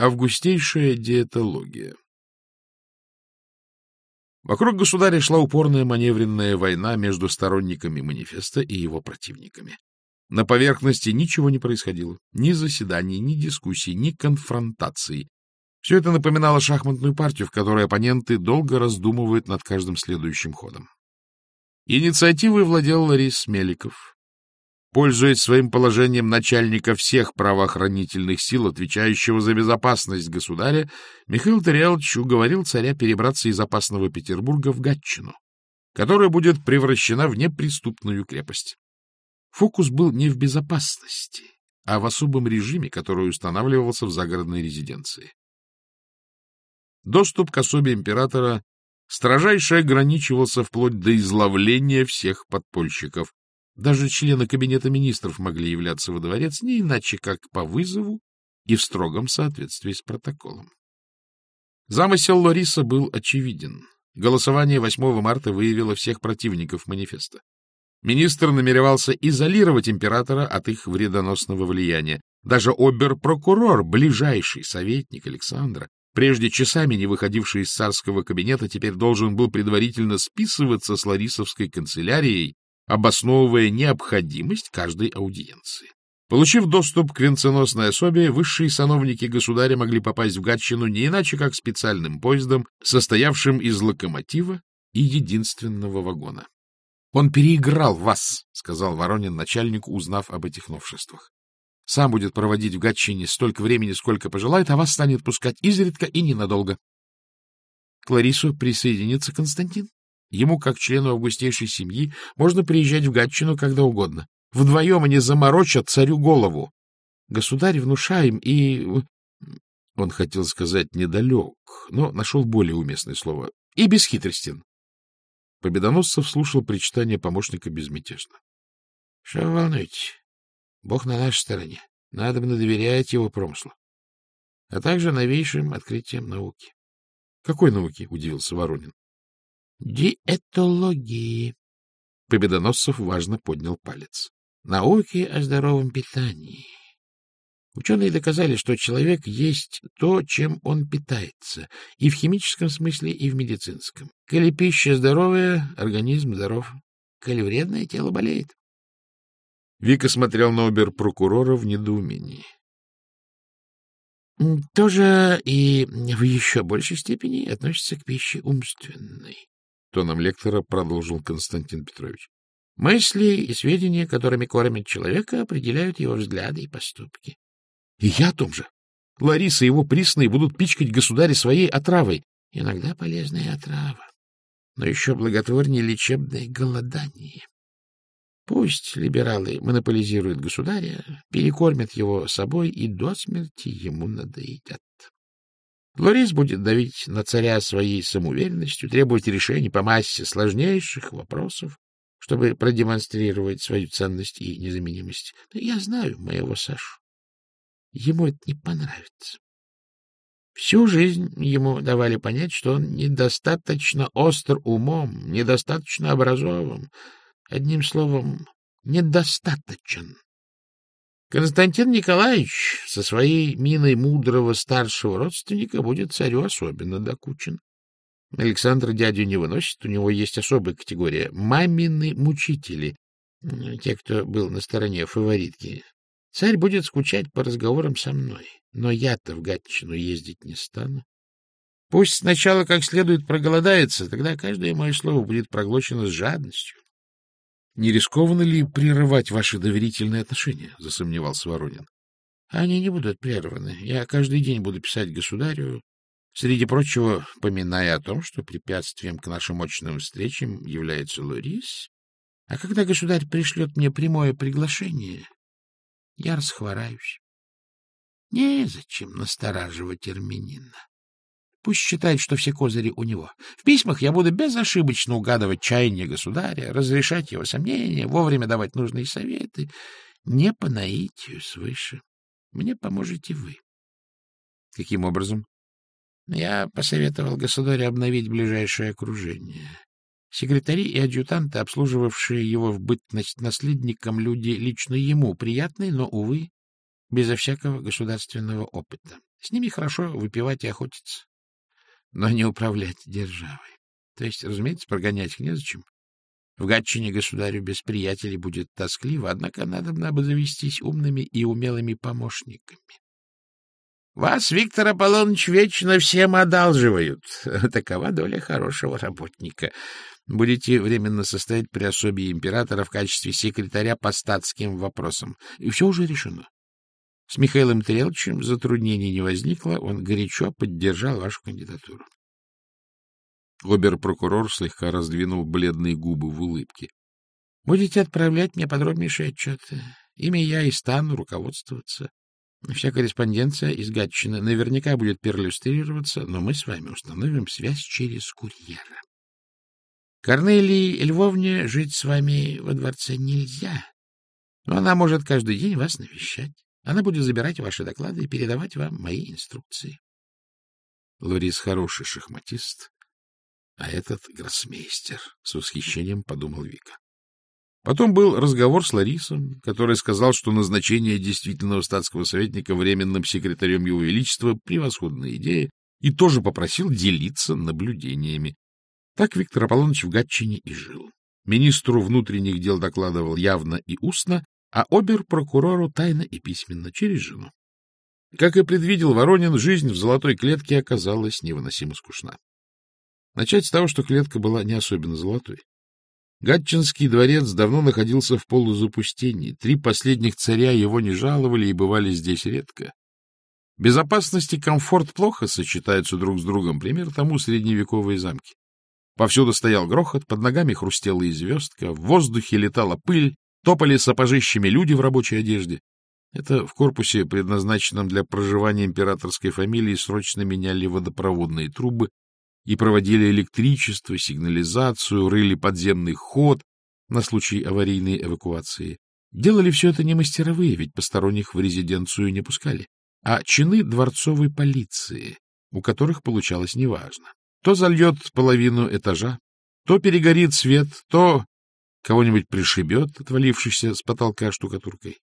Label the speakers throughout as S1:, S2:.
S1: Августейшая диетология Вокруг государя шла упорная маневренная война между сторонниками манифеста и его противниками. На поверхности ничего не происходило. Ни заседаний, ни дискуссий, ни конфронтаций. Все это напоминало шахматную партию, в которой оппоненты долго раздумывают над каждым следующим ходом. Инициативой владел Ларис Меликов. Пользуясь своим положением начальника всех правоохранительных сил, отвечающего за безопасность государя, Михаил Тариалович уговорил царя перебраться из опасного Петербурга в Гатчину, которая будет превращена в неприступную крепость. Фокус был не в безопасности, а в особом режиме, который устанавливался в загородной резиденции. Доступ к особе императора строжайше ограничивался вплоть до изловления всех подпольщиков, даже члены Кабинета министров могли являться во дворец не иначе, как по вызову и в строгом соответствии с протоколом. Замысел Лориса был очевиден. Голосование 8 марта выявило всех противников манифеста. Министр намеревался изолировать императора от их вредоносного влияния. Даже обер-прокурор, ближайший советник Александра, прежде часами не выходивший из царского кабинета, теперь должен был предварительно списываться с Ларисовской канцелярией обосновывая необходимость каждой аудиенции. Получив доступ к венценосной особе, высшие сановники государя могли попасть в Гатчину не иначе, как специальным поездом, состоявшим из локомотива и единственного вагона. — Он переиграл вас, — сказал Воронин начальнику, узнав об этих новшествах. — Сам будет проводить в Гатчине столько времени, сколько пожелает, а вас станет пускать изредка и ненадолго. К Ларису присоединится Константин. Ему, как члену августейшей семьи, можно приезжать в Гатчину когда угодно. Вдвоем они заморочат царю голову. Государь внушаем и... Он хотел сказать «недалек», но нашел более уместное слово. И бесхитростен. Победоносцев слушал причитание помощника безмятежно. — Что вы волнуете? Бог на нашей стороне. Надо бы доверять его промыслу. А также новейшим открытиям науки. — Какой науки? — удивился Воронин. Диетологии. Победоносцев важно поднял палец. Науки о здоровом питании. Ученые доказали, что человек есть то, чем он питается, и в химическом смысле, и в медицинском. Коли пища здоровая, организм здоров. Коли вредное, тело болеет. Вика смотрел на обер-прокурора в недоумении. Тоже и в еще большей степени относится к пище умственной. — тоном лектора продолжил Константин Петрович. — Мысли и сведения, которыми кормят человека, определяют его взгляды и поступки. — И я о том же. Лариса и его присные будут пичкать государя своей отравой. Иногда полезная отрава, но еще благотворнее лечебное голодание. Пусть либералы монополизируют государя, перекормят его собой и до смерти ему надоедят. Лорис будет давить на царя своей самоуверенностью, требовать решений по массе сложнейших вопросов, чтобы продемонстрировать свою ценность и незаменимость. Но я знаю моего Сашу. Ему это не понравится. Всю жизнь ему давали понять, что он недостаточно остр умом, недостаточно образован, одним словом, недостаточен. Константин Николаевич со своей миной мудрого старшего родственника будет царю особенно докучен. Александр дядю не выносит, у него есть особая категория — мамины мучители, те, кто был на стороне фаворитки. Царь будет скучать по разговорам со мной, но я-то в Гатчину ездить не стану. Пусть сначала как следует проголодается, тогда каждое мое слово будет проглочено с жадностью. Не рискованно ли прерывать ваши доверительные отношения? — засомневался Воронин. — Они не будут прерваны. Я каждый день буду писать государю, среди прочего, поминая о том, что препятствием к нашим очным встречам является Лорис. А когда государь пришлет мне прямое приглашение, я расхвораюсь. Незачем настораживать армянина. Пусть считает, что все козыри у него. В письмах я буду безошибочно угадывать чаяние государя, разрешать его сомнения, вовремя давать нужные советы. Не по наитию свыше. Мне поможете вы. Каким образом? Я посоветовал государю обновить ближайшее окружение. Секретари и адъютанты, обслуживавшие его в бытность наследником, люди лично ему приятные, но, увы, безо всякого государственного опыта. С ними хорошо выпивать и охотиться, но не управлять державой. То есть, разумеется, прогонять их незачем. В Гатчине государю без приятелей будет тоскливо, однако надо бы обзавестись умными и умелыми помощниками. Вас, Виктор Аполлоныч, вечно всем одалживают. Такова доля хорошего работника. Будете временно состоять при особе императора в качестве секретаря по статским вопросам. И все уже решено. С Михаилом Трелчем затруднений не возникло, он горячо поддержал вашу кандидатуру.
S2: Обер-прокурор слегка раздвинул бледные губы в улыбке.
S1: — Будете отправлять мне подробнейшие отчеты. Ими я и стану руководствоваться. Вся корреспонденция из Гатчины наверняка будет перлюстрироваться, но мы с вами установим связь через курьера. Корнелии Львовне жить с вами во дворце нельзя, но она может каждый день вас навещать. Она будет забирать ваши доклады и передавать вам мои инструкции.
S2: Лорис хороший шахматист, а этот гроссмейстер, — с восхищением подумал Вика. Потом был разговор с Ларисом, который сказал, что назначение действительного статского советника временным секретарем Его Величества — превосходная идея, и тоже попросил делиться наблюдениями. Так Виктор Аполлоныч в Гатчине и жил. Министру внутренних дел докладывал явно и устно, а обер-прокурору тайно и письменно, через жену. Как и предвидел Воронин, жизнь в золотой клетке оказалась невыносимо скучна. Начать с того, что клетка была не особенно золотой. Гатчинский дворец давно находился в полузапустении. Три последних царя его не жаловали и бывали здесь редко. Безопасность и комфорт плохо сочетаются друг с другом, пример тому средневековые замки. Повсюду стоял грохот, под ногами хрустела и звездка, в воздухе летала пыль, топали сапожищами люди в рабочей одежде. Это в корпусе, предназначенном для проживания императорской фамилии, срочно меняли водопроводные трубы, и проводили электричество, сигнализацию, рыли подземный ход на случай аварийной эвакуации. Делали все это не мастеровые, ведь посторонних в резиденцию не пускали, а чины дворцовой полиции, у которых получалось неважно. То зальет половину этажа, то перегорит свет, то кого-нибудь пришибет, отвалившийся с потолка штукатуркой.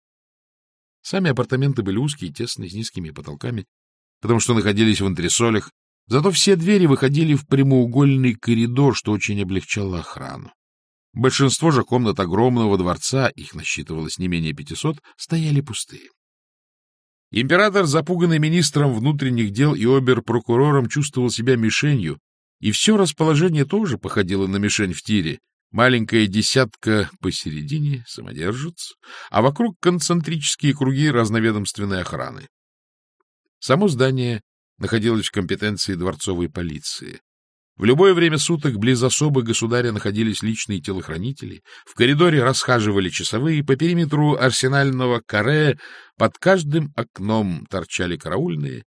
S2: Сами апартаменты были узкие, тесные, с низкими потолками, потому что находились в антресолях, Зато все двери выходили в прямоугольный коридор, что очень облегчало охрану. Большинство же комнат огромного дворца, их насчитывалось не менее пятисот, стояли пустые. Император, запуганный министром внутренних дел и обер-прокурором, чувствовал себя мишенью, и все расположение тоже походило на мишень в тире. Маленькая десятка посередине, самодержец, а вокруг концентрические круги разноведомственной охраны. Само здание находилась в компетенции дворцовой полиции. В любое время суток близ особы государя находились личные телохранители, в коридоре расхаживали часовые, по периметру арсенального каре под каждым окном торчали караульные.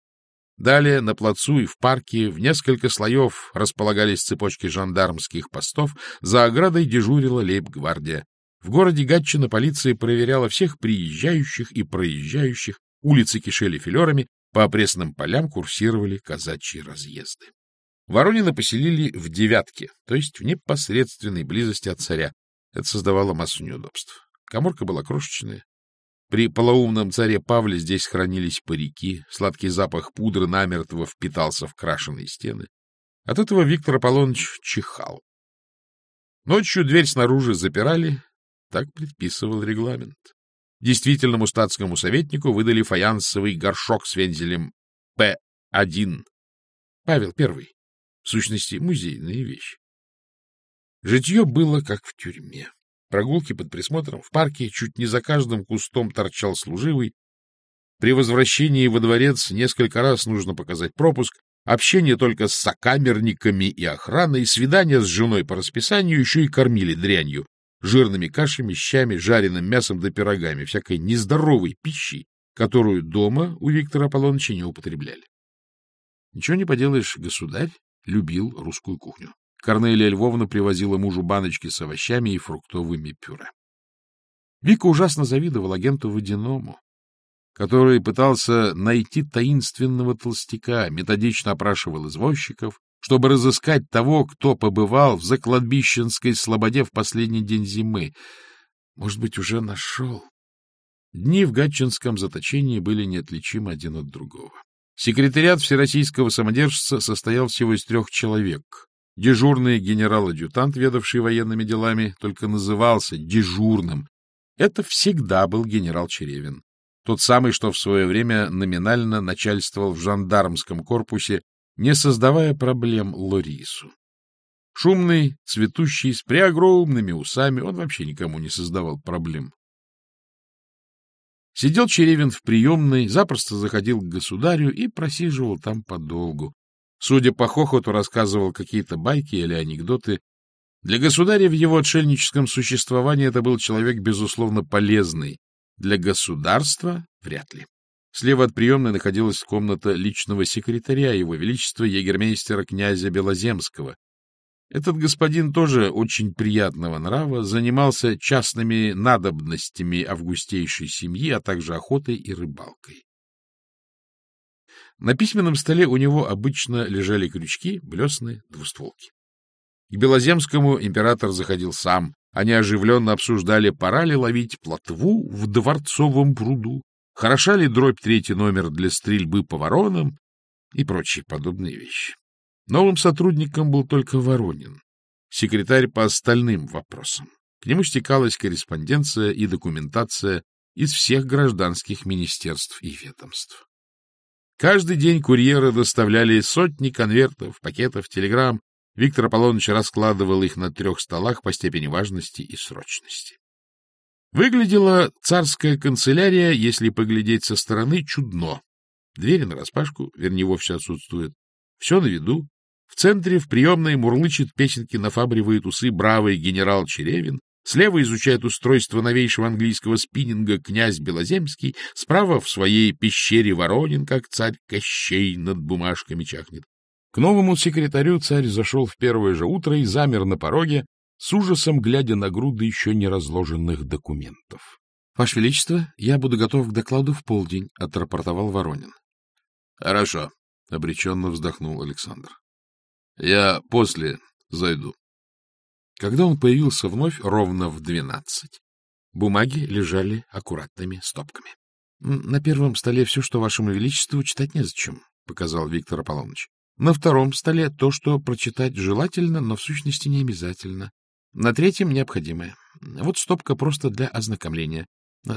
S2: Далее на плацу и в парке в несколько слоев располагались цепочки жандармских постов, за оградой дежурила лейб-гвардия. В городе Гатчина полиция проверяла всех приезжающих и проезжающих, улицы кишели филерами, по опресным полям курсировали казачьи разъезды. Воронина поселили в девятке, то есть в непосредственной близости от царя. Это создавало массу неудобств. Коморка была крошечная. При полоумном царе Павле здесь хранились парики, сладкий запах пудры намертво впитался в крашеные стены. От этого Виктор Аполлоныч чихал. Ночью дверь снаружи запирали, так предписывал регламент. Действительному статскому советнику выдали фаянсовый горшок с вензелем П-1. Павел I. В сущности, музейная вещь. Житье было как в тюрьме. Прогулки под присмотром в парке, чуть не за каждым кустом торчал служивый. При возвращении во дворец несколько раз нужно показать пропуск, общение только с сокамерниками и охраной, свидания с женой по расписанию еще и кормили дрянью жирными кашами, щами, жареным мясом да пирогами, всякой нездоровой пищей, которую дома у Виктора Аполлоновича не употребляли. Ничего не поделаешь, государь любил русскую кухню. Корнелия Львовна привозила мужу баночки с овощами и фруктовыми пюре. Вика ужасно завидовал агенту Водяному, который пытался найти таинственного толстяка, методично опрашивал извозчиков, чтобы разыскать того, кто побывал в закладбищенской слободе в последний день зимы. Может быть, уже нашел. Дни в Гатчинском заточении были неотличимы один от другого. Секретариат Всероссийского самодержца состоял всего из трех человек. Дежурный генерал-адъютант, ведавший военными делами, только назывался дежурным. Это всегда был генерал Черевин. Тот самый, что в свое время номинально начальствовал в жандармском корпусе, не создавая проблем Лорису. Шумный, цветущий, с преогромными усами, он вообще никому не создавал проблем. Сидел Черевин в приемной, запросто заходил к государю и просиживал там подолгу. Судя по хохоту, рассказывал какие-то байки или анекдоты. Для государя в его отшельническом существовании это был человек, безусловно, полезный. Для государства — вряд ли. Слева от приемной находилась комната личного секретаря его величества егермейстера князя Белоземского, этот господин тоже очень приятного нрава, занимался частными надобностями августейшей семьи, а также охотой и рыбалкой. На письменном столе у него обычно лежали крючки, блесны, двустволки. К Белоземскому император заходил сам. Они оживленно обсуждали, пора ли ловить плотву в дворцовом пруду, хороша ли дробь третий номер для стрельбы по воронам и прочие подобные вещи. Новым сотрудником был только Воронин, секретарь по остальным вопросам. К нему стекалась корреспонденция и документация из всех гражданских министерств и ведомств. Каждый день курьеры доставляли сотни конвертов, пакетов, телеграмм. Виктор Аполлоныч раскладывал их на трех столах по степени важности и срочности. Выглядела царская канцелярия, если поглядеть со стороны, чудно. Двери нараспашку, вернее, вовсе отсутствуют. Все на виду, в центре в приемной мурлычет песенки, нафабривает усы бравый генерал Черевин, слева изучает устройство новейшего английского спиннинга князь Белоземский, справа в своей пещере Воронин, как царь Кощей над бумажками чахнет. К новому секретарю царь зашел в первое же утро и замер на пороге, с ужасом глядя на груды еще не разложенных документов. — Ваше Величество, я буду готов к докладу в полдень, — отрапортовал Воронин. — Хорошо, — обреченно вздохнул Александр. Я после зайду. Когда он появился вновь ровно в двенадцать, бумаги лежали аккуратными стопками. — На первом столе все, что вашему величеству читать незачем, — показал Виктор Аполлоныч. На втором столе то, что прочитать желательно, но в сущности не обязательно. На третьем необходимое. Вот стопка просто для ознакомления.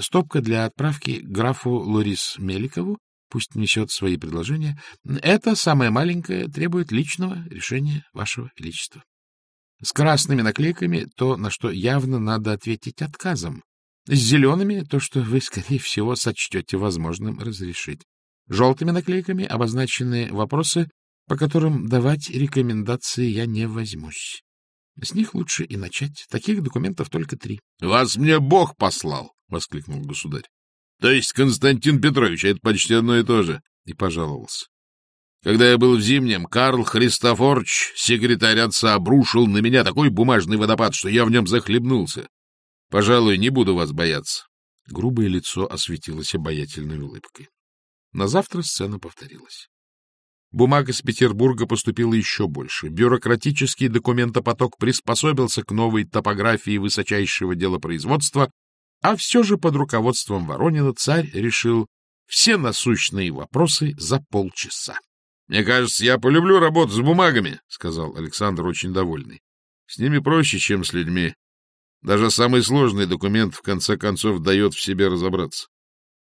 S2: Стопка для отправки графу Лорис Меликову пусть несет свои предложения. Это самое маленькое требует личного решения вашего величества. С красными наклейками то, на что явно надо ответить отказом. С зелеными — то, что вы, скорее всего, сочтете возможным разрешить. Желтыми наклейками обозначены вопросы, по которым давать рекомендации я не возьмусь. С них лучше и начать. Таких документов только три. — Вас мне Бог послал! — воскликнул государь. То есть Константин Петрович, это почти одно и то же. И пожаловался. Когда я был в Зимнем, Карл Христофорович, секретарь отца, обрушил на меня такой бумажный водопад, что я в нем захлебнулся. Пожалуй, не буду вас бояться. Грубое лицо осветилось обаятельной улыбкой. На завтра сцена повторилась. Бумага с Петербурга поступила еще больше. Бюрократический документопоток приспособился к новой топографии высочайшего делопроизводства, а все же под руководством Воронина царь решил все насущные вопросы за полчаса. — Мне кажется, я полюблю работу с бумагами, — сказал Александр, очень довольный. — С ними проще, чем с людьми. Даже самый сложный документ в конце концов дает в себе разобраться.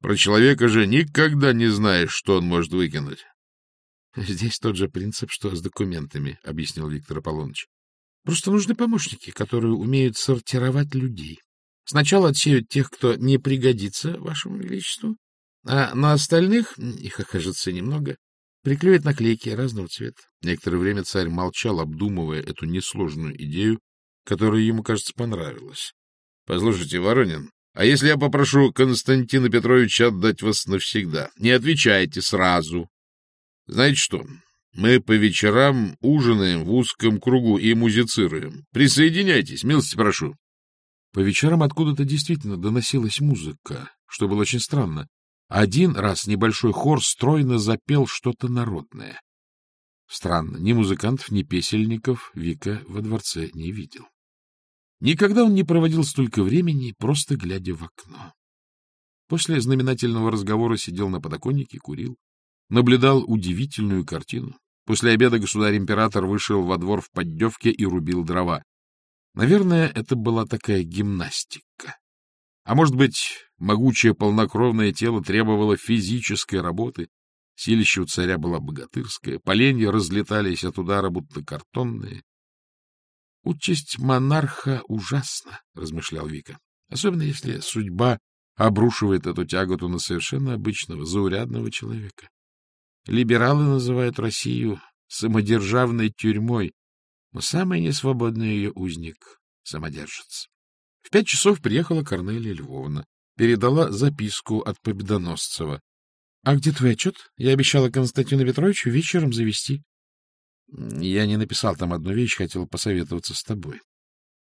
S2: Про человека же никогда не знаешь, что он может выкинуть. — Здесь тот же принцип, что с документами, — объяснил Виктор Аполлоныч. — Просто нужны помощники, которые умеют сортировать людей. Сначала отсеют тех, кто не пригодится вашему величеству, а на остальных, их окажется немного, приклеят наклейки разного цвета. Некоторое время царь молчал, обдумывая эту несложную идею, которая ему, кажется, понравилась. — Послушайте, Воронин, а если я попрошу Константина Петровича отдать вас навсегда? Не отвечайте сразу. Знаете что, мы по вечерам ужинаем в узком кругу и музицируем. Присоединяйтесь, милости прошу. По вечерам откуда-то действительно доносилась музыка, что было очень странно. Один раз небольшой хор стройно запел что-то народное. Странно, ни музыкантов, ни песельников Вика во дворце не видел. Никогда он не проводил столько времени, просто глядя в окно. После знаменательного разговора сидел на подоконнике, курил, наблюдал удивительную картину. После обеда государь-император вышел во двор в поддевке и рубил дрова. Наверное, это была такая гимнастика. А может быть, могучее полнокровное тело требовало физической работы, силище у царя была богатырская, поленья разлетались от удара, будто картонные. «Участь монарха ужасна», — размышлял Вика, особенно если судьба обрушивает эту тяготу на совершенно обычного, заурядного человека. Либералы называют Россию самодержавной тюрьмой, но самый несвободный ее узник — самодержец. В пять часов приехала Корнелия Львовна, передала записку от Победоносцева. — А где твой отчет? Я обещала Константину Петровичу вечером завести. Я не написал там одну вещь, хотел посоветоваться с тобой.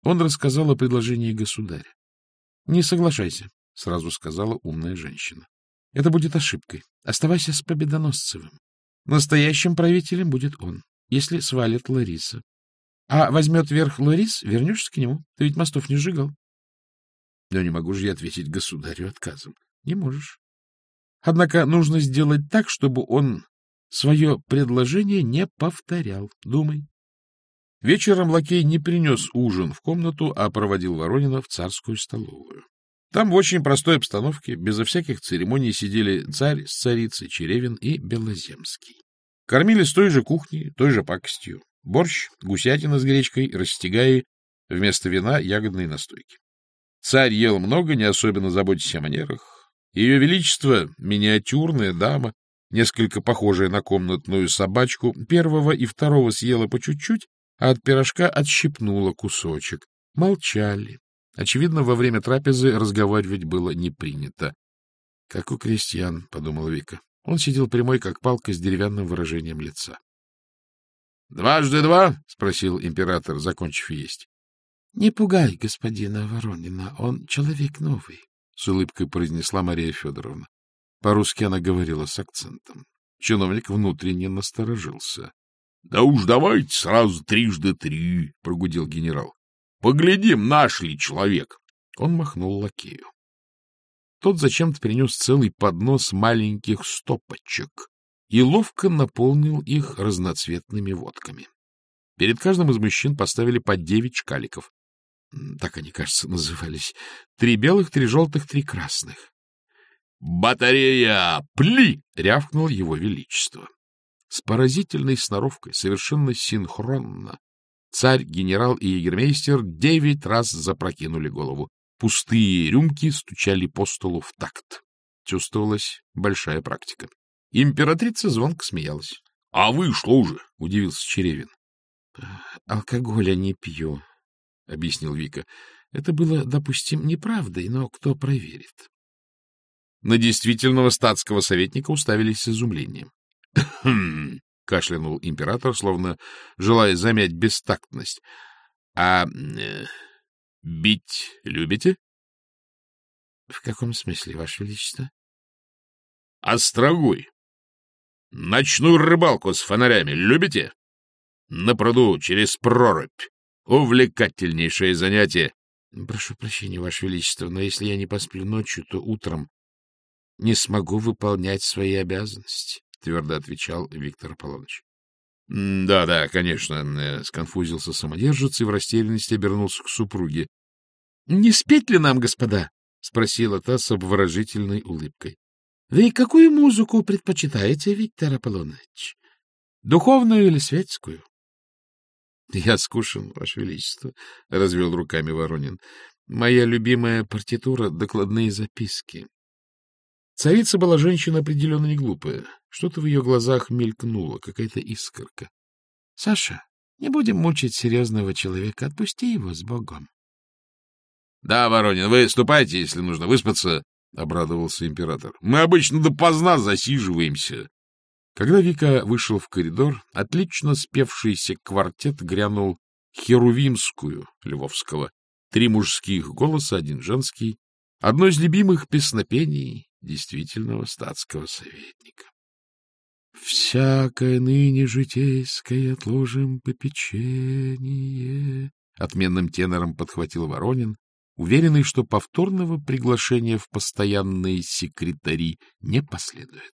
S2: Он рассказал о предложении государя. — Не соглашайся, — сразу сказала умная женщина. — Это будет ошибкой. Оставайся с Победоносцевым. Настоящим правителем будет он, если свалит Лариса. А возьмет верх Ларис, вернешься к нему. Ты ведь мостов не сжигал. Но не могу же я ответить государю отказом. Не можешь. Однако нужно сделать так, чтобы он свое предложение не повторял. Думай. Вечером лакей не принес ужин в комнату, а проводил Воронина в царскую столовую. Там в очень простой обстановке, безо всяких церемоний, сидели царь с царицей, Черевин и Белоземский. Кормили с той же кухни, той же пакостью. Борщ, гусятина с гречкой, растягаи, вместо вина ягодные настойки. Царь ел много, не особенно заботясь о манерах. Ее величество, миниатюрная дама, несколько похожая на комнатную собачку, первого и второго съела по чуть-чуть, а от пирожка отщипнула кусочек. Молчали. Очевидно, во время трапезы разговаривать было не принято. — Как у крестьян, — подумала Вика. Он сидел прямой, как палка, с деревянным выражением лица. — Дважды два? — спросил император, закончив есть. — Не пугай господина Воронина, он человек новый, — с улыбкой произнесла Мария Федоровна. По-русски она говорила с акцентом. Чиновник внутренне насторожился. — Да уж давайте сразу трижды три, — прогудел генерал. — Поглядим, наш ли человек. Он махнул лакею. Тот зачем-то принес целый поднос маленьких стопочек и ловко наполнил их разноцветными водками. Перед каждым из мужчин поставили по девять шкаликов. Так они, кажется, назывались. Три белых, три желтых, три красных. «Батарея! Пли!» — рявкнул его величество. С поразительной сноровкой, совершенно синхронно, царь, генерал и егермейстер девять раз запрокинули голову. Пустые рюмки стучали по столу в такт. Чувствовалась большая практика. Императрица звонко смеялась. — А вы что же? — удивился Черевин. — Алкоголя не пью, — объяснил Вика. Это было, допустим, неправдой, но кто проверит? На действительного статского советника уставились с изумлением. Кашлянул император, словно желая замять бестактность. — А э, бить любите? — В каком смысле, Ваше Величество? — Острогой. Ночную рыбалку с фонарями любите? На пруду через прорубь. Увлекательнейшее занятие. — Прошу прощения, Ваше Величество, но если я не посплю ночью, то утром не смогу выполнять свои обязанности, — твердо отвечал Виктор Аполлоныч. — Да, да, конечно, э, — сконфузился самодержец и в растерянности обернулся к супруге. — Не спеть ли нам, господа? — спросила та с обворожительной улыбкой. — Вы какую музыку предпочитаете, Виктор Аполлоныч? Духовную или светскую? — Я скушен, Ваше Величество, — развел руками Воронин. — Моя любимая партитура — докладные записки. Царица была женщина определенно не глупая. Что-то в ее глазах мелькнуло, какая-то искорка. — Саша, не будем мучить серьезного человека, отпусти его с Богом. — Да, Воронин, вы ступайте, если нужно выспаться, — обрадовался император. — Мы обычно допоздна засиживаемся. Когда Вика вышел в коридор, отлично спевшийся квартет грянул Херувимскую Львовского. Три мужских голоса, один женский. Одно из любимых песнопений действительного статского советника. «Всякое ныне житейское отложим попечение», — отменным тенором подхватил Воронин уверенный, что повторного приглашения в постоянные секретари не последует.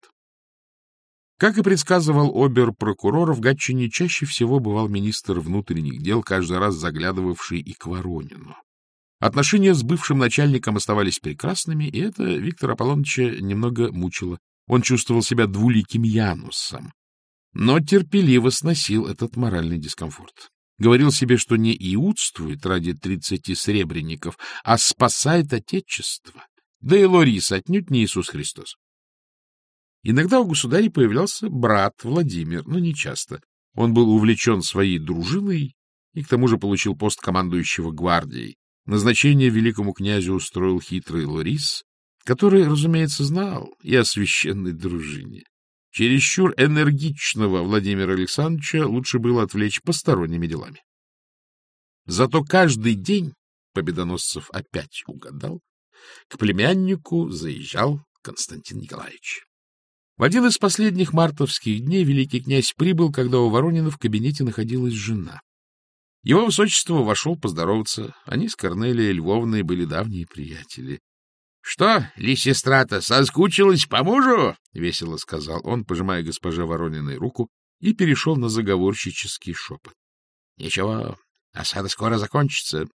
S2: Как и предсказывал обер-прокурор, в Гатчине чаще всего бывал министр внутренних дел, каждый раз заглядывавший и к Воронину. Отношения с бывшим начальником оставались прекрасными, и это Виктора Аполлоновича немного мучило. Он чувствовал себя двуликим Янусом, но терпеливо сносил этот моральный дискомфорт. Говорил себе, что не иудствует ради тридцати сребреников, а спасает Отечество. Да и Лорис отнюдь не Иисус Христос. Иногда у государя появлялся брат Владимир, но не часто. Он был увлечен своей дружиной и к тому же получил пост командующего гвардией. Назначение великому князю устроил хитрый Лорис, который, разумеется, знал и о священной дружине. Чересчур энергичного Владимира Александровича лучше было отвлечь посторонними делами. Зато каждый день Победоносцев опять угадал, к племяннику заезжал Константин Николаевич. В один из последних мартовских дней великий князь прибыл, когда у Воронина в кабинете находилась жена. Его высочество вошел поздороваться. Они с Корнелией Львовной были давние приятели. — Что, Лисистрата, соскучилась по мужу? — весело сказал он, пожимая госпоже Ворониной руку, и перешел на заговорщический шепот. — Ничего, осада скоро закончится.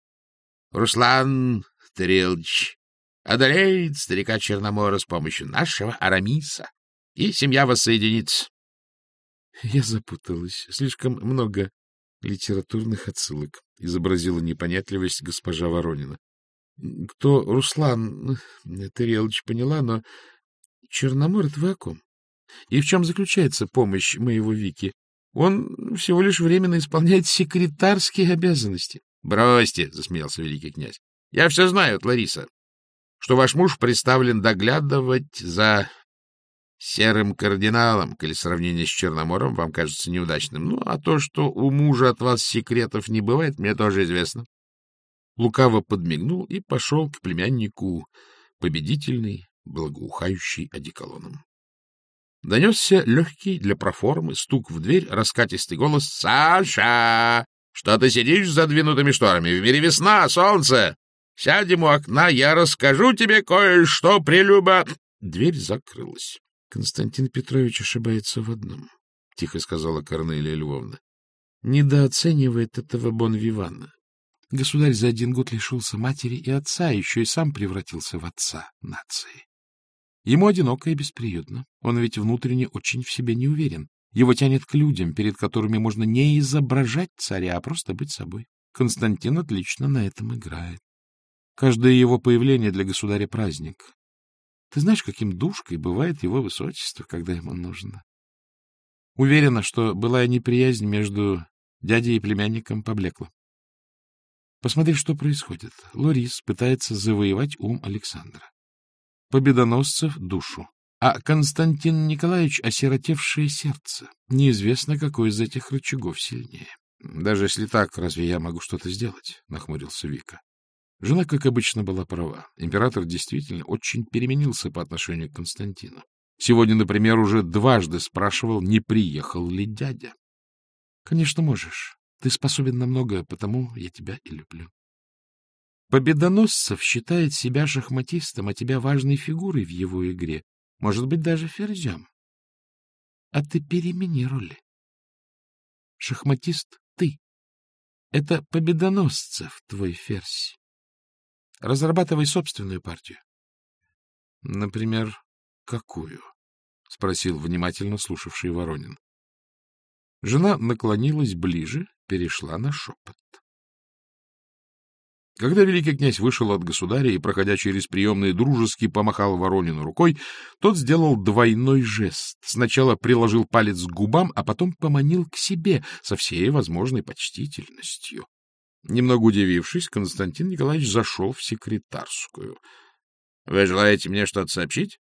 S2: Руслан Тарелович одолеет старика Черномора с помощью нашего Арамиса и семья воссоединится. Я запуталась. Слишком много литературных отсылок, — изобразила непонятливость госпожа Воронина. Кто Руслан Тарелыч поняла, но Черномор — это вы о ком? И в чем заключается помощь моего Вики? Он всего лишь временно исполняет секретарские обязанности. — Бросьте, — засмеялся великий князь. — Я все знаю Лариса, что ваш муж представлен доглядывать за серым кардиналом, коли сравнение с Черномором вам кажется неудачным. Ну, а то, что у мужа от вас секретов не бывает, мне тоже известно. Лукаво подмигнул и пошел к племяннику, победительный, благоухающий одеколоном. Донесся легкий для проформы стук в дверь, раскатистый голос «Саша! Что ты сидишь с задвинутыми шторами? В мире весна, солнце! Сядем у окна, я расскажу тебе кое-что, прелюба!» Дверь закрылась. Константин Петрович ошибается в одном, — тихо сказала Корнелия Львовна. — Недооценивает этого Бонвивана. Государь за один год лишился матери и отца, еще и сам превратился в отца нации. Ему одиноко и бесприютно. Он ведь внутренне очень в себе не уверен. Его тянет к людям, перед которыми можно не изображать царя, а просто быть собой. Константин отлично на этом играет. Каждое его появление для государя праздник. Ты знаешь, каким душкой бывает его высочество, когда ему нужно. Уверена, что былая неприязнь между дядей и племянником поблекла. Посмотри, что происходит. Лорис пытается завоевать ум Александра. Победоносцев — душу. А Константин Николаевич — осиротевшее сердце. Неизвестно, какой из этих рычагов сильнее. — Даже если так, разве я могу что-то сделать? — нахмурился Вика. Жена, как обычно, была права. Император действительно очень переменился по отношению к Константину. Сегодня, например, уже дважды спрашивал, не приехал ли дядя. — Конечно, можешь. Ты способен на многое, потому я тебя и люблю. Победоносцев считает себя шахматистом, а тебя важной фигурой в его игре, может быть, даже ферзем. А ты перемени роли. Шахматист — ты. Это Победоносцев, твой ферзь. Разрабатывай собственную партию. — Например, какую? — спросил внимательно слушавший Воронин. Жена наклонилась ближе, перешла на шепот. Когда великий князь вышел от государя и, проходя через приемные, дружески помахал Воронину рукой, тот сделал двойной жест. Сначала приложил палец к губам, а потом поманил к себе со всей возможной почтительностью. Немного удивившись, Константин Николаевич зашел в секретарскую. — Вы желаете мне что-то сообщить?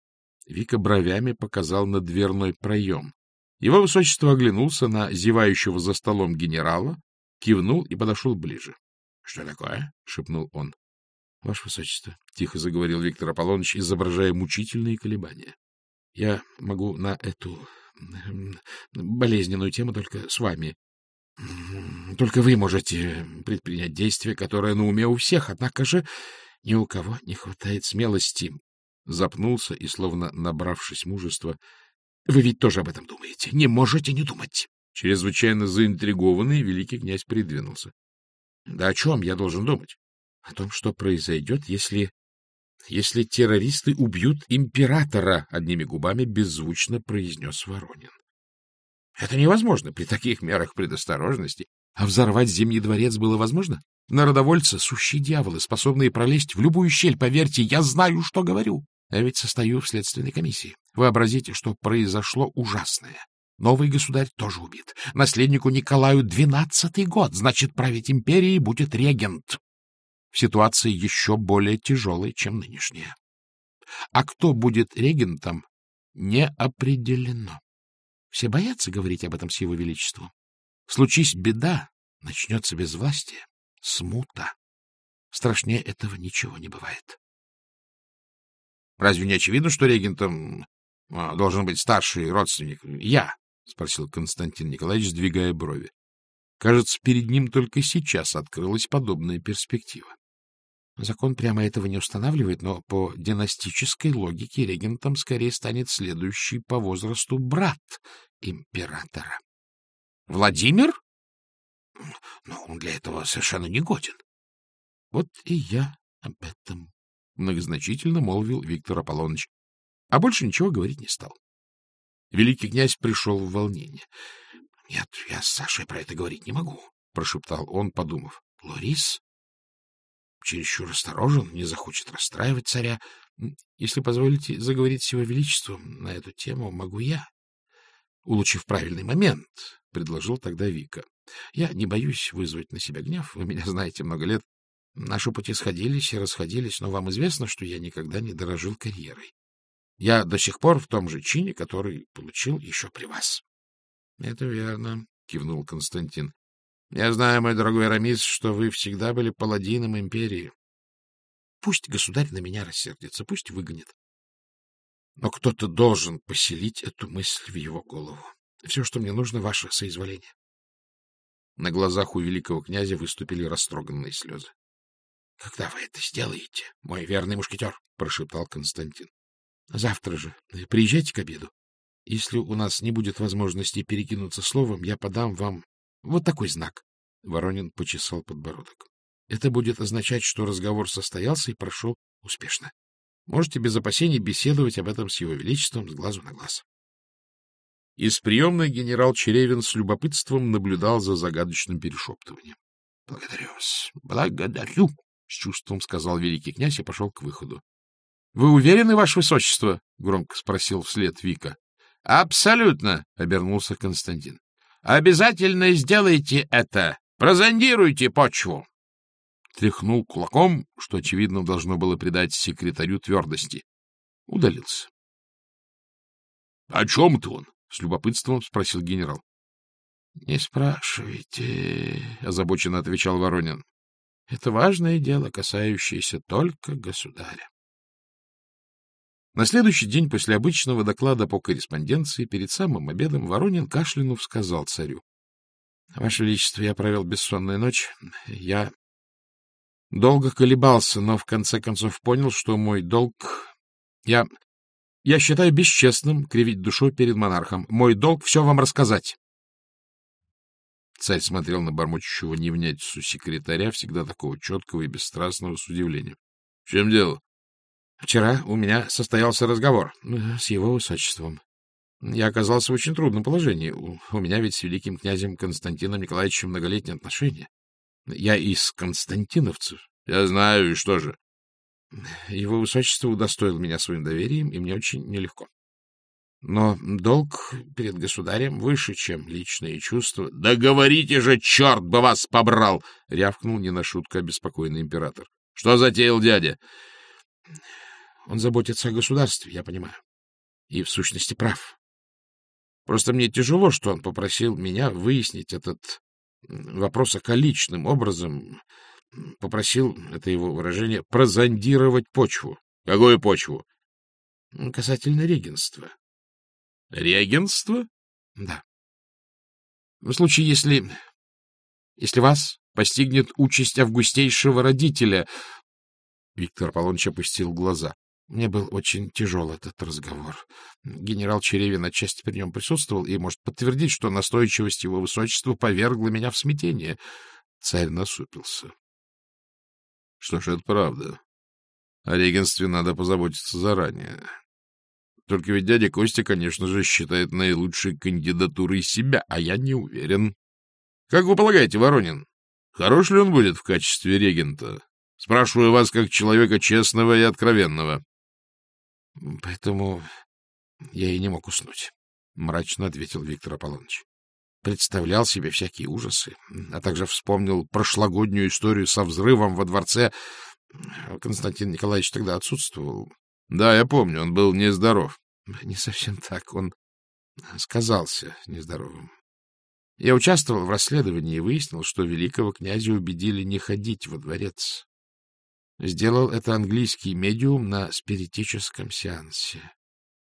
S2: Вика бровями показал на дверной проем. Его высочество оглянулся на зевающего за столом генерала, кивнул и подошел ближе. — Что такое? — шепнул он. — Ваше высочество, — тихо заговорил Виктор Аполлоныч, изображая мучительные колебания. — Я могу на эту болезненную тему только с вами.
S1: Только вы можете предпринять действие, которое на уме у всех, однако же ни у кого не хватает смелости. Запнулся и, словно набравшись мужества, вы ведь тоже об этом думаете. Не можете не думать. Чрезвычайно заинтригованный великий князь придвинулся. — Да о чем я должен думать? — О том, что произойдет, если... если террористы убьют императора, — одними губами беззвучно произнес Воронин. — Это невозможно при таких мерах предосторожности. А взорвать Зимний дворец было возможно? Народовольцы — сущие дьяволы, способные пролезть в любую щель. Поверьте, я знаю, что говорю. Я ведь состою в следственной комиссии. Вообразите, что произошло ужасное. Новый государь тоже убит. Наследнику Николаю двенадцатый год. Значит, править империей будет регент. В ситуации еще более тяжелой, чем нынешняя. А кто будет регентом, не определено. Все боятся говорить об этом с его величеством. Случись беда, начнется безвластие, смута. Страшнее этого ничего не бывает. Разве не очевидно, что регентом а, должен быть старший родственник? Я, — спросил Константин Николаевич, сдвигая брови. Кажется, перед ним только сейчас открылась подобная перспектива. Закон прямо этого не устанавливает, но по династической логике регентом скорее станет следующий по возрасту брат императора. Владимир? Но он для этого совершенно не годен. Вот и я об этом — многозначительно молвил Виктор Аполлоныч, а больше ничего говорить не стал. Великий князь пришел в волнение. — Нет, я с Сашей про это говорить не могу, — прошептал он, подумав. — Лорис чересчур осторожен, не захочет расстраивать царя. Если позволите заговорить с его величеством на эту тему, могу я, улучив правильный момент, — предложил тогда Вика. — Я не боюсь вызвать на себя гнев, вы меня знаете много лет. Наши пути сходились и расходились, но вам известно, что я никогда не дорожил карьерой. Я до сих пор в том же чине, который получил еще при вас. — Это верно, — кивнул Константин. — Я знаю, мой дорогой Арамис, что вы всегда были паладином империи. Пусть государь на меня рассердится, пусть выгонит. Но кто-то должен поселить эту мысль в его голову. Все, что мне нужно, ваше соизволение. На глазах у великого князя выступили растроганные слезы. — Когда вы это сделаете, мой верный мушкетер? — прошептал Константин. — Завтра же. Приезжайте к обеду. Если у нас не будет возможности перекинуться словом, я подам вам вот такой знак. Воронин почесал подбородок. Это будет означать, что разговор состоялся и прошел успешно. Можете без опасений беседовать об этом с его величеством с глазу на глаз. Из приемной генерал Черевин с любопытством наблюдал за загадочным перешептыванием. — Благодарю вас, благодарю, — с чувством сказал великий князь и пошел к выходу. — Вы уверены, ваше высочество? — громко спросил вслед Вика. — Абсолютно, — обернулся Константин. — Обязательно сделайте это. Прозондируйте почву. Тряхнул кулаком, что, очевидно, должно было придать секретарю твердости. Удалился. — О чем ты он? — с любопытством спросил генерал. — Не спрашивайте, — озабоченно отвечал Воронин. — Это важное дело, касающееся только государя. На следующий день после обычного доклада по корреспонденции перед самым обедом Воронин кашлянув сказал царю. — Ваше Величество, я провел бессонную ночь. Я долго колебался, но в конце концов понял, что мой долг... Я я считаю бесчестным кривить душой перед монархом. Мой долг — все вам рассказать. Царь смотрел на бормочущего невнятицу секретаря, всегда такого четкого и бесстрастного, с удивлением. — В чем дело? — Вчера у меня состоялся разговор э, с его высочеством. Я оказался в очень трудном положении. У, у меня ведь с великим князем Константином Николаевичем многолетние отношения. Я из константиновцев. — Я знаю, и что же? Его высочество удостоил меня своим доверием, и мне очень нелегко. Но долг перед государем выше, чем личные чувства. — Да говорите же, черт бы вас побрал! — рявкнул не на шутку обеспокоенный император. — Что затеял дядя? — Он заботится о государстве, я понимаю. И в сущности прав. Просто мне тяжело, что он попросил меня выяснить этот вопрос околичным образом, попросил, это его выражение, прозондировать почву. — Какую почву? — Касательно регенства. — Регенство? — Да. В случае, если если вас постигнет участь августейшего родителя. Виктор Аполлоныч опустил глаза. Мне был очень тяжел этот разговор. Генерал Черевин отчасти при нем присутствовал и может подтвердить, что настойчивость его высочества повергла меня в смятение. Царь насупился.
S2: — Что ж, это правда. О регенстве надо позаботиться заранее. Только ведь дядя Костя, конечно же, считает наилучшей кандидатурой себя, а я не уверен. Как вы полагаете, Воронин, хорош ли он будет в качестве регента? Спрашиваю вас как человека честного и откровенного.
S1: — Поэтому я и не мог уснуть, — мрачно ответил Виктор Аполлоныч. Представлял себе всякие ужасы, а также вспомнил прошлогоднюю историю со взрывом во дворце. Константин Николаевич тогда отсутствовал.
S2: — Да, я помню, он был нездоров.
S1: — Не совсем так, он сказался нездоровым. Я участвовал в расследовании и выяснил, что великого князя убедили не ходить во дворец. Сделал это английский медиум на спиритическом сеансе.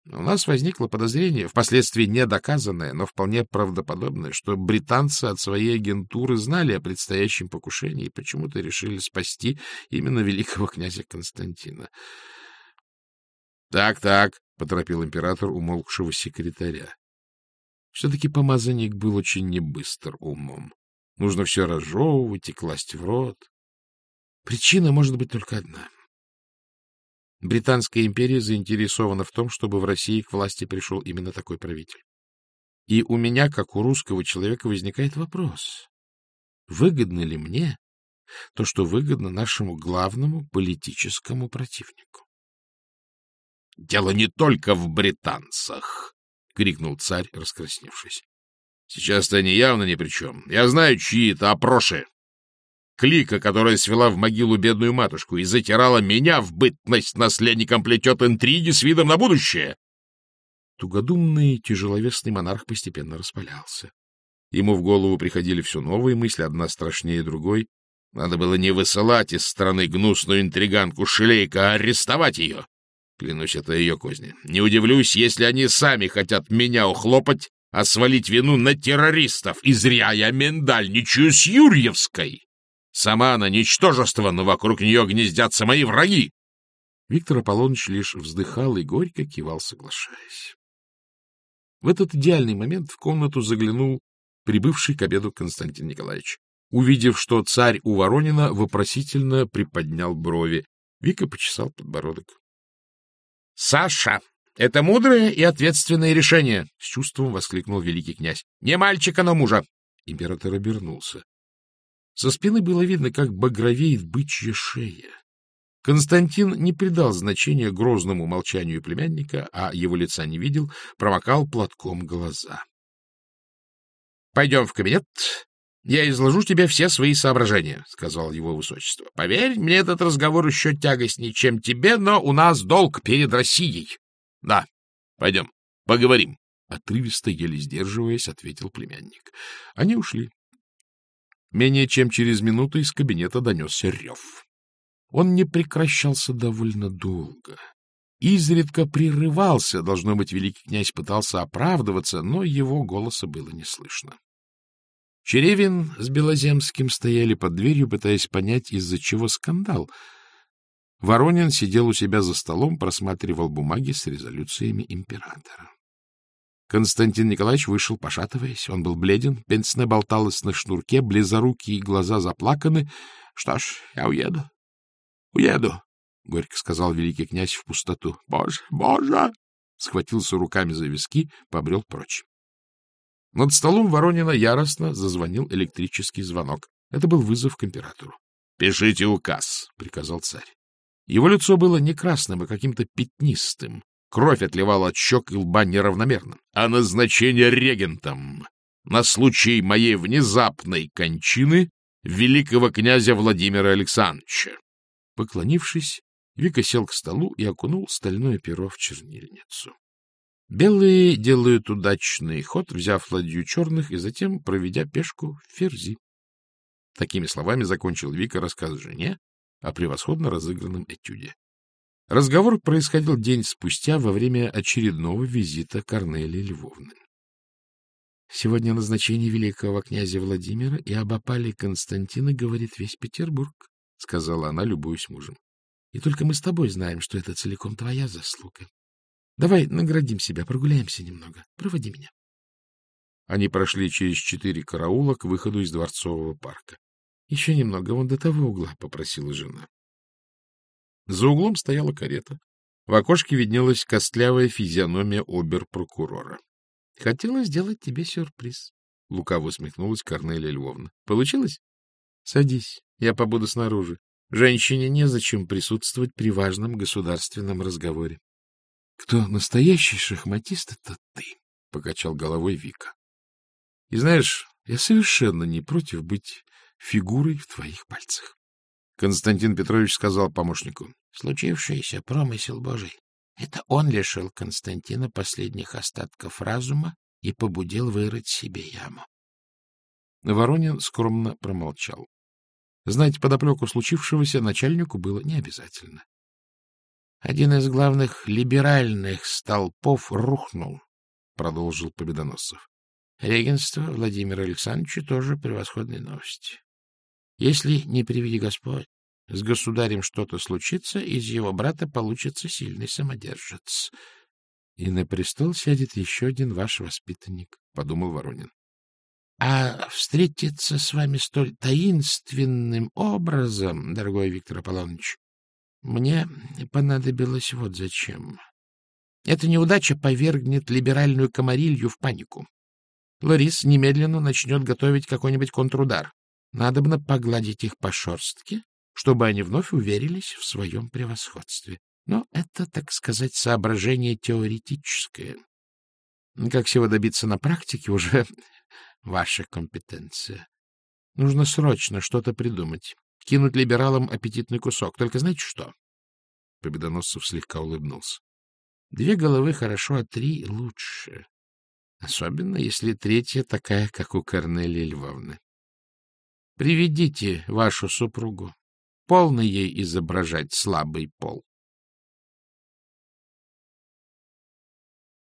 S1: У нас возникло подозрение, впоследствии недоказанное, но вполне правдоподобное, что британцы от своей агентуры знали о предстоящем покушении и почему-то решили спасти именно великого князя Константина.
S2: «Так, — Так-так, — поторопил император умолкшего секретаря.
S1: Все-таки помазанник был очень небыстр умом. Нужно все разжевывать и класть в рот. Причина может быть только одна. Британская империя заинтересована в том, чтобы в России к власти пришел именно такой правитель. И у меня, как у русского человека, возникает вопрос, выгодно ли мне то, что выгодно нашему главному политическому противнику?
S2: — Дело не только в британцах, — крикнул царь, раскрасневшись. — Сейчас-то они явно ни при чем. Я знаю, чьи это опроши. Клика, которая свела в могилу бедную матушку и затирала меня в бытность наследником, плетет интриги с видом на будущее.
S1: Тугодумный тяжеловесный монарх постепенно распалялся. Ему в голову приходили все новые мысли, одна страшнее другой.
S2: Надо было не высылать из страны гнусную интриганку Шелейка, а арестовать ее. Клянусь, это ее козни. Не удивлюсь, если они сами хотят меня ухлопать, а свалить вину на террористов. И зря я миндальничаю с Юрьевской. Сама она ничтожество, но вокруг нее гнездятся мои враги.
S1: Виктор Аполлоныч лишь вздыхал и горько кивал, соглашаясь. В этот идеальный момент в комнату заглянул прибывший к обеду Константин Николаевич. Увидев, что царь у Воронина, вопросительно приподнял брови. Вика почесал подбородок. — Саша, это мудрое и ответственное решение! — с чувством воскликнул великий князь. — Не мальчика, но мужа! Император обернулся. Со спины было видно, как багровеет бычья шея. Константин не придал значения грозному молчанию племянника, а его лица не видел, промокал платком глаза. — Пойдем в кабинет, я изложу тебе все свои соображения, — сказал его высочество. — Поверь, мне этот разговор еще тягостнее, чем тебе, но у нас долг перед Россией.
S2: — Да, пойдем, поговорим.
S1: Отрывисто, еле сдерживаясь, ответил племянник. Они ушли. Менее чем через минуту из кабинета донесся рев. Он не прекращался довольно долго. Изредка прерывался, должно быть, великий князь пытался оправдываться, но его голоса было не слышно. Черевин с Белоземским стояли под дверью, пытаясь понять, из-за чего скандал. Воронин сидел у себя за столом, просматривал бумаги с резолюциями императора. Константин Николаевич вышел, пошатываясь. Он был бледен, пенсне болталась на шнурке, близорукие глаза заплаканы. — Что ж, я уеду. — Уеду, — горько сказал великий князь в пустоту. — Боже, боже! Схватился руками за виски, побрел прочь. Над столом Воронина яростно зазвонил электрический звонок. Это был вызов к императору.
S2: — Пишите указ, — приказал царь.
S1: Его лицо было не красным, а каким-то пятнистым. Кровь отливала от щек и лба неравномерно.
S2: А назначение регентом на случай моей внезапной кончины великого князя Владимира Александровича.
S1: Поклонившись, Вика сел к столу и окунул стальное перо в чернильницу. Белые делают удачный ход, взяв ладью черных и затем проведя пешку в ферзи. Такими словами закончил Вика рассказ жене о превосходно разыгранном этюде. Разговор происходил день спустя во время очередного визита Корнелии Львовны. Сегодня о назначении великого князя Владимира и об опале Константина говорит весь Петербург, — сказала она, любуясь мужем. — И только мы с тобой знаем, что это целиком твоя заслуга. Давай наградим себя, прогуляемся немного. Проводи меня.
S2: Они прошли через четыре караула к выходу из Дворцового парка.
S1: — Еще немного, вон до того угла, — попросила жена.
S2: За углом стояла карета. В окошке виднелась костлявая физиономия обер-прокурора.
S1: — Хотела сделать тебе сюрприз, — лукаво усмехнулась Корнелия Львовна. — Получилось? — Садись, я побуду снаружи. Женщине незачем присутствовать при важном государственном разговоре. — Кто настоящий шахматист, это ты, — покачал головой Вика. — И знаешь, я совершенно не против быть фигурой в твоих пальцах.
S2: Константин Петрович сказал помощнику.
S3: — Случившийся промысел Божий. Это он лишил Константина последних остатков разума и побудил вырыть себе яму.
S2: Воронин скромно промолчал. Знать подоплеку случившегося начальнику было не обязательно.
S3: Один из главных либеральных столпов рухнул, — продолжил Победоносцев. Регенство Владимира Александровича тоже превосходные новости. Если, не приведи Господь, с государем что-то случится, из его брата получится сильный самодержец. — И на престол сядет еще один ваш воспитанник, — подумал Воронин. — А встретиться с вами столь таинственным образом, дорогой Виктор Аполлоныч, мне понадобилось вот зачем. Эта неудача повергнет либеральную комарилью в панику. Ларис немедленно начнет готовить какой-нибудь контрудар. Надобно погладить их по шерстке, чтобы они вновь уверились в своем превосходстве. Но это, так сказать, соображение теоретическое. Как всего добиться на практике, уже ваша компетенция. Нужно срочно что-то придумать. Кинуть либералам аппетитный кусок. Только знаете что? Победоносцев слегка улыбнулся. Две головы хорошо, а три лучше. Особенно, если третья такая, как у Корнелии Львовны. Приведите вашу супругу. Полно ей изображать слабый пол.